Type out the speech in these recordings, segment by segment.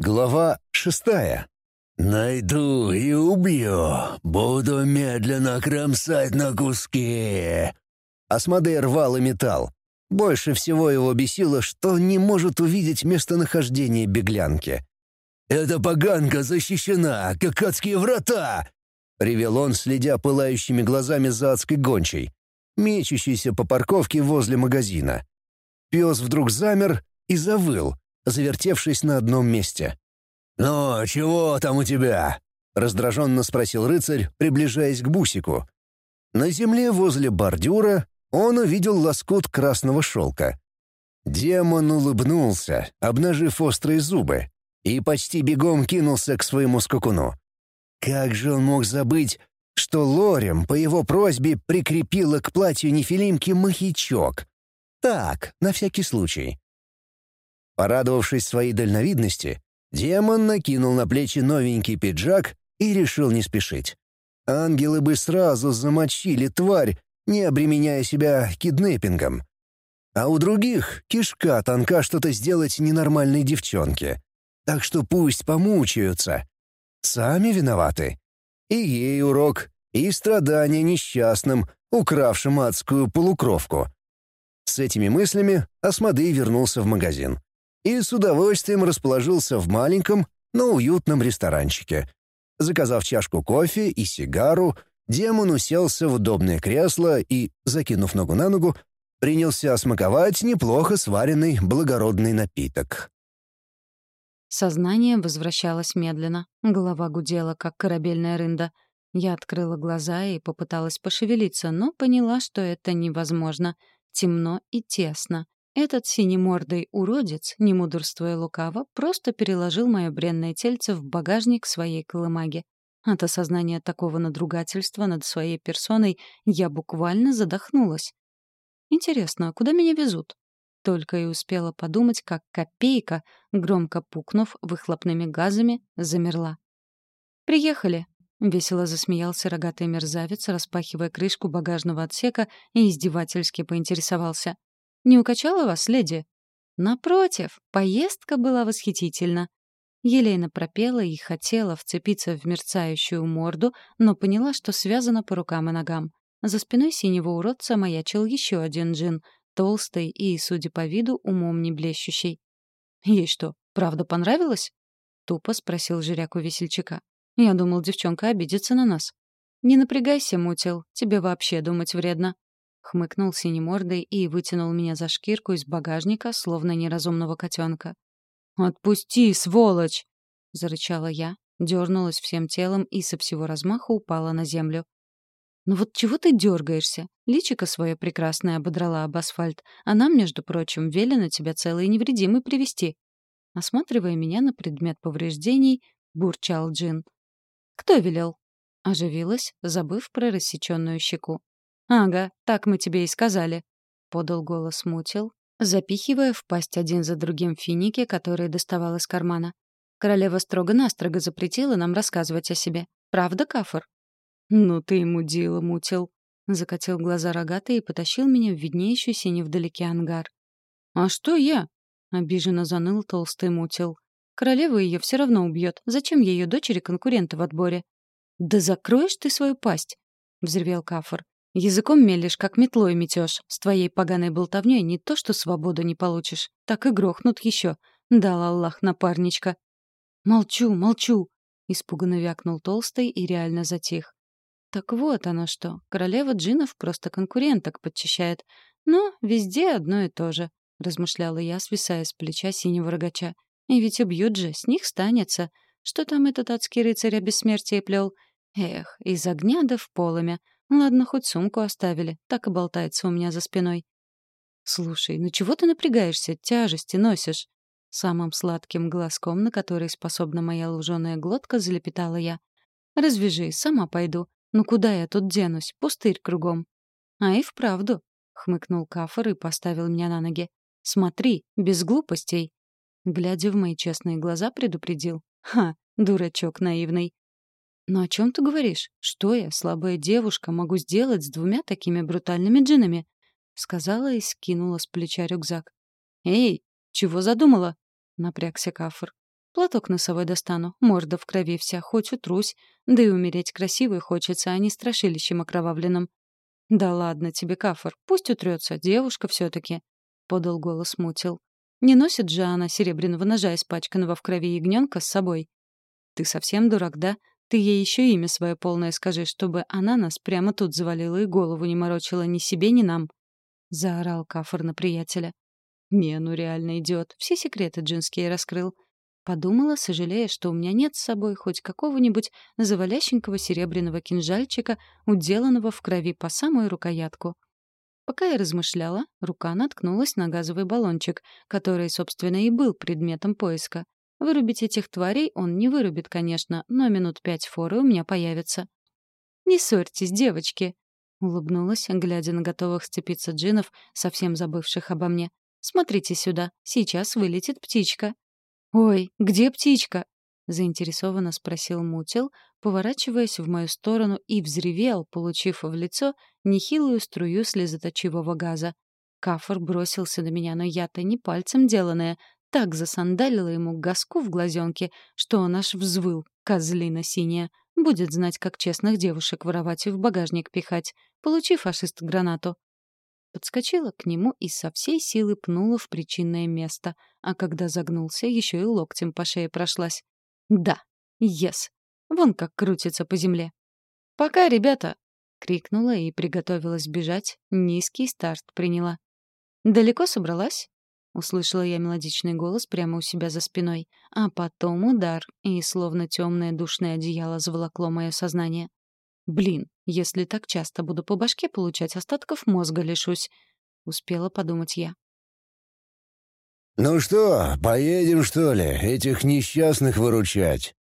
Глава шестая. «Найду и убью. Буду медленно кромсать на куски». Асмодей рвал и металл. Больше всего его бесило, что не может увидеть местонахождение беглянки. «Эта поганка защищена, как адские врата!» — ревел он, следя пылающими глазами за адской гончей, мечущейся по парковке возле магазина. Пес вдруг замер и завыл, завертевшись на одном месте. «Ну, чего там у тебя?» — раздраженно спросил рыцарь, приближаясь к бусику. На земле возле бордюра он увидел лоскут красного шелка. Демон улыбнулся, обнажив острые зубы, и почти бегом кинулся к своему скакуну. Как же он мог забыть, что Лорем по его просьбе прикрепила к платью нефилимки махичок? Так, на всякий случай. Порадовавшись своей дальновидности, демон накинул на плечи новенький пиджак и решил не спешить. Ангелы бы сразу замочили тварь, не обременяя себя киднеппингом. А у других кишка тонка что-то сделать ненормальной девчонке. Так что пусть помучаются. Сами виноваты. И ей урок, и страдания несчастным, укравшим адскую полукровку. С этими мыслями Асмодей вернулся в магазин и с удовольствием расположился в маленьком, но уютном ресторанчике. Заказав чашку кофе и сигару, демон уселся в удобное кресло и, закинув ногу на ногу, принялся смаковать неплохо сваренный благородный напиток. Сознание возвращалось медленно. Голова гудела, как корабельная рында. Я открыла глаза и попыталась пошевелиться, но поняла, что это невозможно. Темно и тесно. Этот синемордый уродец, не мудрствуя лукаво, просто переложил мое бренное тельце в багажник своей колымаги. От осознания такого надругательства над своей персоной я буквально задохнулась. Интересно, а куда меня везут? Только и успела подумать, как копейка, громко пукнув выхлопными газами, замерла. «Приехали!» — весело засмеялся рогатый мерзавец, распахивая крышку багажного отсека и издевательски поинтересовался. «Не укачала вас, леди?» «Напротив, поездка была восхитительна». Елена пропела и хотела вцепиться в мерцающую морду, но поняла, что связана по рукам и ногам. За спиной синего уродца маячил еще один джин — толстый и, судя по виду, умом не блещущий. «Ей что, правда понравилось?» — тупо спросил жиряк у весельчака. «Я думал, девчонка обидится на нас». «Не напрягайся, мутил, тебе вообще думать вредно». Хмыкнул синемордой и вытянул меня за шкирку из багажника, словно неразумного котенка. «Отпусти, сволочь!» — зарычала я, дернулась всем телом и со всего размаха упала на землю. «Ну вот чего ты дергаешься? Личико свое прекрасное ободрала об асфальт, а нам, между прочим, велено тебя целый и невредимый привести. Осматривая меня на предмет повреждений, бурчал Джин. «Кто велел?» Оживилась, забыв про рассеченную щеку. «Ага, так мы тебе и сказали», — подал голос Мутил, запихивая в пасть один за другим финики, которые доставал из кармана. «Королева строго-настрого запретила нам рассказывать о себе. Правда, Кафор?» «Ну ты ему дело мутил», — закатил глаза рогатый и потащил меня в виднеющийся невдалеке ангар. «А что я?» — обиженно заныл толстый мутил. «Королева ее все равно убьет. Зачем ее дочери конкуренты в отборе?» «Да закроешь ты свою пасть!» — взревел Кафор. «Языком мелешь, как метлой метешь. С твоей поганой болтовней не то что свободу не получишь, так и грохнут еще. Дал Аллах напарничка». «Молчу, молчу!» — испуганно вякнул толстый и реально затих. Так вот оно что. Королева джинов просто конкуренток подчищает. Но везде одно и то же, размышляла я, свисая с плеча синего рогача. И ведь убьют же, с них станется. Что там этот адский рыцарь о бессмертии плел? Эх, из огня да в полымя. Ладно, хоть сумку оставили, так и болтается у меня за спиной. «Слушай, ну чего ты напрягаешься, тяжести носишь?» Самым сладким глазком, на который способна моя луженая глотка, залепетала я. «Развяжи, сама пойду. Ну куда я тут денусь? Пустырь кругом. А и вправду, хмыкнул Кафор и поставил меня на ноги. Смотри, без глупостей. Глядя в мои честные глаза, предупредил. Ха, дурачок наивный. Но о чем ты говоришь? Что я, слабая девушка, могу сделать с двумя такими брутальными джинами? Сказала и скинула с плеча рюкзак. Эй, чего задумала? Напрягся Кафор. Платок носовой достану, морда в крови вся, хоть утрусь. Да и умереть красивой хочется, а не страшилищем окровавленным. «Да ладно тебе, Кафор, пусть утрется, девушка все таки подал голос Мутил. «Не носит же она серебряного ножа, испачканного в крови ягненка, с собой?» «Ты совсем дурак, да? Ты ей еще имя свое полное скажи, чтобы она нас прямо тут завалила и голову не морочила ни себе, ни нам!» — заорал Кафор на приятеля. «Не, ну реально идиот, все секреты джинские раскрыл. Подумала, сожалея, что у меня нет с собой хоть какого-нибудь завалященького серебряного кинжальчика, уделанного в крови по самую рукоятку. Пока я размышляла, рука наткнулась на газовый баллончик, который, собственно, и был предметом поиска. Вырубить этих тварей он не вырубит, конечно, но минут пять форы у меня появится. «Не ссорьтесь, девочки!» — улыбнулась, глядя на готовых сцепиться джинов, совсем забывших обо мне. «Смотрите сюда, сейчас вылетит птичка». «Ой, где птичка?» — заинтересованно спросил Мутил, поворачиваясь в мою сторону и взревел, получив в лицо нехилую струю слезоточивого газа. Кафор бросился на меня, но я-то не пальцем деланная, так засандалила ему газку в глазенке, что он аж взвыл, козлина синяя. Будет знать, как честных девушек воровать и в багажник пихать. Получи, фашист, гранату подскочила к нему и со всей силы пнула в причинное место, а когда загнулся, еще и локтем по шее прошлась. «Да, ес! Вон как крутится по земле!» «Пока, ребята!» — крикнула и приготовилась бежать, низкий старт приняла. «Далеко собралась?» — услышала я мелодичный голос прямо у себя за спиной, а потом удар, и словно темное душное одеяло заволокло мое сознание. Блин, если так часто буду по башке получать, остатков мозга лишусь. Успела подумать я. «Ну что, поедем, что ли, этих несчастных выручать?»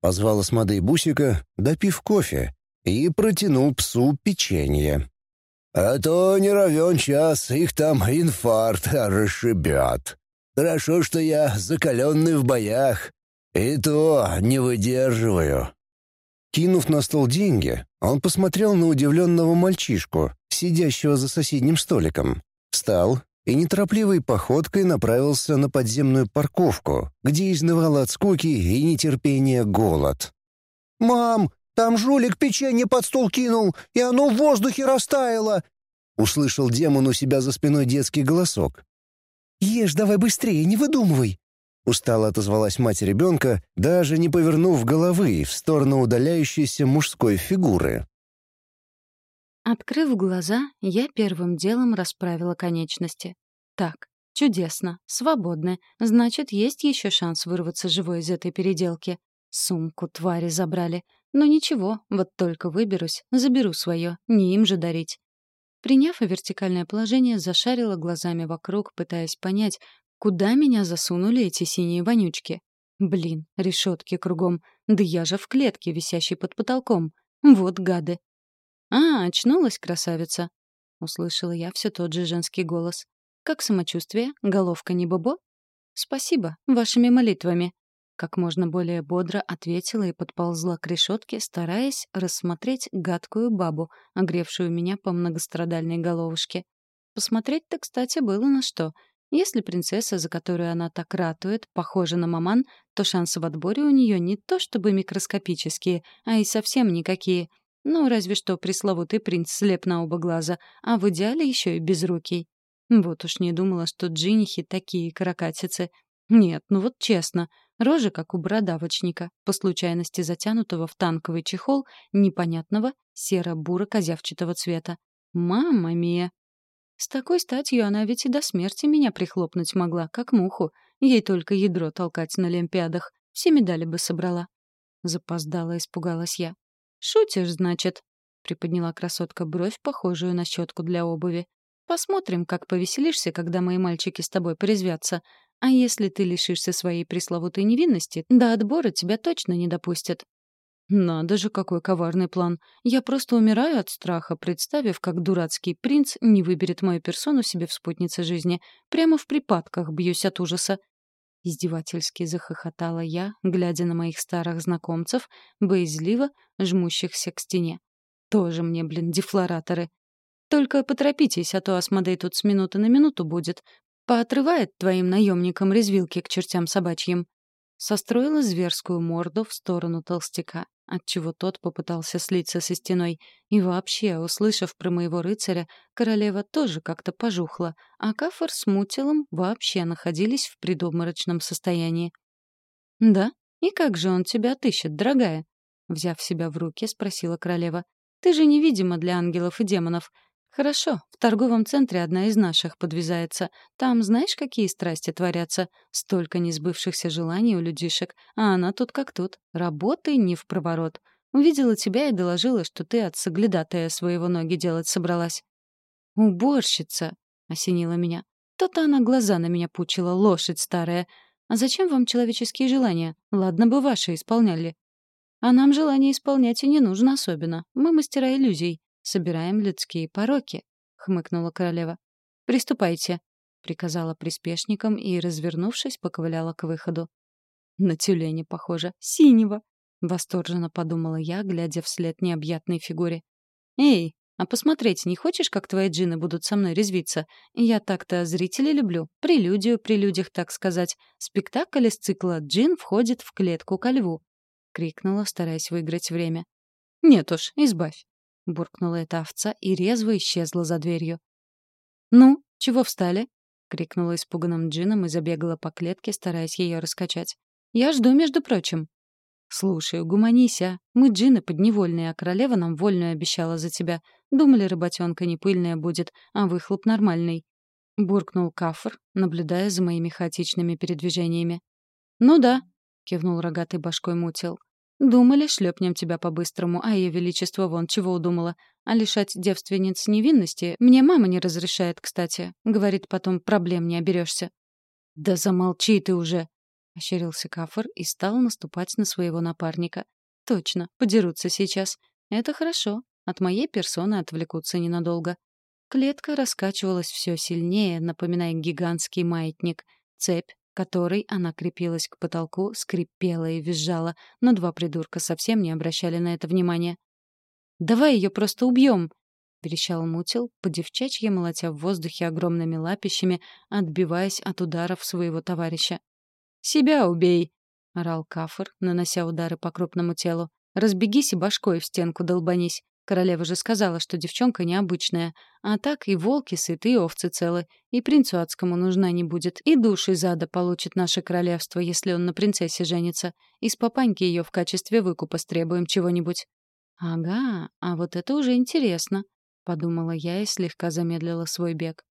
Позвал Асмодей Бусика, допив кофе, и протянул псу печенье. «А то не равен час, их там инфаркт расшибят. Хорошо, что я закаленный в боях, и то не выдерживаю». Кинув на стол деньги, он посмотрел на удивленного мальчишку, сидящего за соседним столиком, встал и неторопливой походкой направился на подземную парковку, где изнывал от скуки и нетерпения голод. «Мам, там жулик печенье под стол кинул, и оно в воздухе растаяло!» Услышал демон у себя за спиной детский голосок. «Ешь давай быстрее, не выдумывай!» Устало отозвалась мать ребенка, даже не повернув головы в сторону удаляющейся мужской фигуры. Открыв глаза, я первым делом расправила конечности. Так, чудесно, свободны, значит, есть еще шанс вырваться живой из этой переделки. Сумку твари забрали. Но ничего, вот только выберусь, заберу свое, не им же дарить. Приняв вертикальное положение, зашарила глазами вокруг, пытаясь понять, Куда меня засунули эти синие вонючки? Блин, решетки кругом. Да я же в клетке, висящей под потолком. Вот гады. «А, очнулась красавица!» — услышала я все тот же женский голос. «Как самочувствие? Головка не бобо?» «Спасибо, вашими молитвами!» Как можно более бодро ответила и подползла к решетке, стараясь рассмотреть гадкую бабу, огревшую меня по многострадальной головушке. Посмотреть-то, кстати, было на что — если принцесса, за которую она так ратует, похожа на маман, то шансы в отборе у нее не то чтобы микроскопические, а и совсем никакие. Ну, разве что пресловутый принц слеп на оба глаза, а в идеале еще и безрукий. Вот уж не думала, что джинихи такие каракатицы. Нет, ну вот честно, рожа как у бородавочника, по случайности затянутого в танковый чехол непонятного серо-буро-козявчатого цвета. Мама мия! С такой статью она ведь и до смерти меня прихлопнуть могла, как муху. Ей только ядро толкать на Олимпиадах. Все медали бы собрала. Запоздала, испугалась я. «Шутишь, значит?» — приподняла красотка бровь, похожую на щетку для обуви. «Посмотрим, как повеселишься, когда мои мальчики с тобой порезвятся. А если ты лишишься своей пресловутой невинности, до отбора тебя точно не допустят. Надо же, какой коварный план. Я просто умираю от страха, представив, как дурацкий принц не выберет мою персону себе в спутнице жизни. Прямо в припадках бьюсь от ужаса. Издевательски захохотала я, глядя на моих старых знакомцев, боязливо жмущихся к стене. Тоже мне, блин, дефлораторы. Только поторопитесь, а то Асмодей тут с минуты на минуту будет. Поотрывает твоим наемникам резвилки к чертям собачьим. состроила зверскую морду в сторону толстяка, отчего тот попытался слиться со стеной. И вообще, услышав про моего рыцаря, королева тоже как-то пожухла, а Кафор с Мутилом вообще находились в предобморочном состоянии. «Да? И как же он тебя отыщет, дорогая?» Взяв себя в руки, спросила королева. «Ты же невидима для ангелов и демонов. «Хорошо, в торговом центре одна из наших подвязается. Там знаешь, какие страсти творятся? Столько несбывшихся желаний у людишек. А она тут как тут. Работай не в проворот. Увидела тебя и доложила, что ты от соглядатая своего ноги делать собралась». «Уборщица!» — осенила меня. То-то она глаза на меня пучила, лошадь старая. А зачем вам человеческие желания? Ладно бы ваши исполняли. А нам желания исполнять и не нужно особенно. Мы мастера иллюзий собираем людские пороки», — хмыкнула королева. «Приступайте», — приказала приспешникам и, развернувшись, поковыляла к выходу. «На тюленя похоже. Синего!» — восторженно подумала я, глядя вслед необъятной фигуре. «Эй, а посмотреть не хочешь, как твои джины будут со мной резвиться? Я так-то зрителей люблю. Прелюдию при людях, так сказать. Спектакль из цикла «Джин входит в клетку ко льву», — крикнула, стараясь выиграть время. «Нет уж, избавь. — буркнула эта овца и резво исчезла за дверью. «Ну, чего встали?» — крикнула испуганным джином и забегала по клетке, стараясь ее раскачать. «Я жду, между прочим». «Слушай, угомонися. Мы джины подневольные, а королева нам вольную обещала за тебя. Думали, работенка не пыльная будет, а выхлоп нормальный». Буркнул Кафр, наблюдая за моими хаотичными передвижениями. «Ну да», — кивнул рогатый башкой мутил. Думали, шлепнем тебя по-быстрому, а ее величество вон чего удумала. А лишать девственниц невинности мне мама не разрешает, кстати. Говорит, потом проблем не оберешься. Да замолчи ты уже! Ощерился Кафор и стал наступать на своего напарника. Точно, подерутся сейчас. Это хорошо. От моей персоны отвлекутся ненадолго. Клетка раскачивалась все сильнее, напоминая гигантский маятник. Цепь, которой она крепилась к потолку, скрипела и визжала, но два придурка совсем не обращали на это внимания. «Давай ее просто убьем!» — верещал Мутил, по-девчачьи молотя в воздухе огромными лапищами, отбиваясь от ударов своего товарища. «Себя убей!» — орал Кафр, нанося удары по крупному телу. «Разбегись и башкой в стенку долбанись. Королева же сказала, что девчонка необычная. А так и волки сыты, и овцы целы. И принцу адскому нужна не будет. И души зада получит наше королевство, если он на принцессе женится. Из папаньки ее в качестве выкупа стребуем чего-нибудь. «Ага, а вот это уже интересно», — подумала я и слегка замедлила свой бег.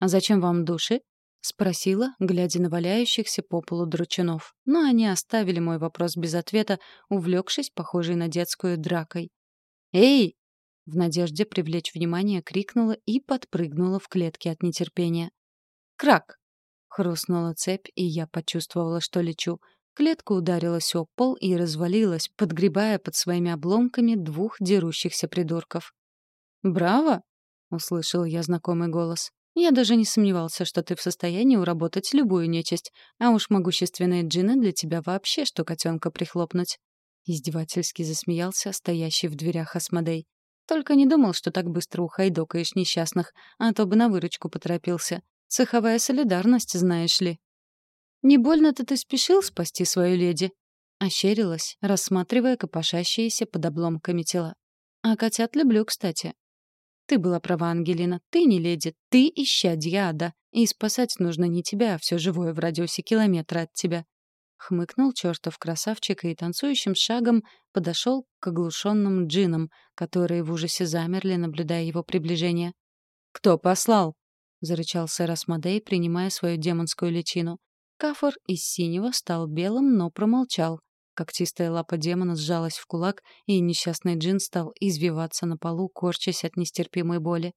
«А зачем вам души?» — спросила, глядя на валяющихся по полу дручунов. Но они оставили мой вопрос без ответа, увлекшись, похожей на детскую дракой. «Эй!» В надежде привлечь внимание крикнула и подпрыгнула в клетке от нетерпения. «Крак!» Хрустнула цепь, и я почувствовала, что лечу. Клетка ударилась о пол и развалилась, подгребая под своими обломками двух дерущихся придурков. «Браво!» — услышал я знакомый голос. «Я даже не сомневался, что ты в состоянии уработать любую нечисть, а уж могущественные джины для тебя вообще что котенка прихлопнуть». Издевательски засмеялся стоящий в дверях Асмодей. Только не думал, что так быстро ухайдокаешь несчастных, а то бы на выручку поторопился. Цеховая солидарность, знаешь ли. «Не больно-то ты спешил спасти свою леди?» Ощерилась, рассматривая копошащиеся под обломками тела. «А котят люблю, кстати». «Ты была права, Ангелина. Ты не леди. Ты исчадья ада. И спасать нужно не тебя, а все живое в радиусе километра от тебя. Хмыкнул чертов красавчик и танцующим шагом подошел к оглушенным джинам, которые в ужасе замерли, наблюдая его приближение. «Кто послал?» — зарычал сэр Асмодей, принимая свою демонскую личину. Кафор из синего стал белым, но промолчал. Когтистая лапа демона сжалась в кулак, и несчастный джин стал извиваться на полу, корчась от нестерпимой боли.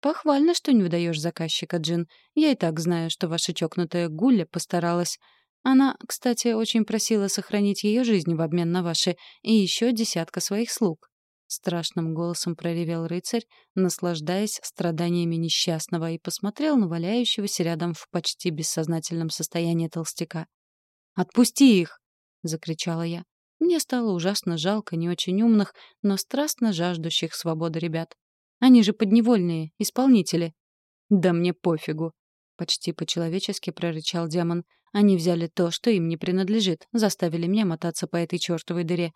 «Похвально, что не выдаешь заказчика, Джин. Я и так знаю, что ваша чокнутая Гуля постаралась. Она, кстати, очень просила сохранить ее жизнь в обмен на ваши и еще десятка своих слуг. Страшным голосом проревел рыцарь, наслаждаясь страданиями несчастного, и посмотрел на валяющегося рядом в почти бессознательном состоянии толстяка. «Отпусти их!» — закричала я. Мне стало ужасно жалко не очень умных, но страстно жаждущих свободы ребят. Они же подневольные, исполнители. «Да мне пофигу!» — почти по-человечески прорычал демон. Они взяли то, что им не принадлежит, заставили меня мотаться по этой чертовой дыре.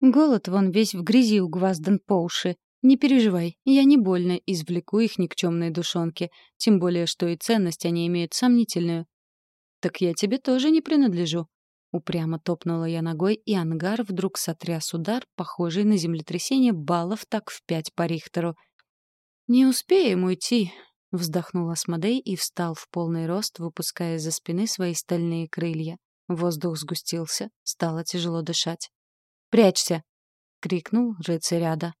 Голод вон весь в грязи угваздан по уши. Не переживай, я не больно извлеку их никчемные душонки, тем более, что и ценность они имеют сомнительную. «Так я тебе тоже не принадлежу», Упрямо топнула я ногой, и ангар вдруг сотряс удар, похожий на землетрясение баллов так в пять по Рихтеру. «Не успеем уйти», — вздохнул Асмодей и встал в полный рост, выпуская из-за спины свои стальные крылья. Воздух сгустился, стало тяжело дышать. «Прячься!» — крикнул рыцарь Ада.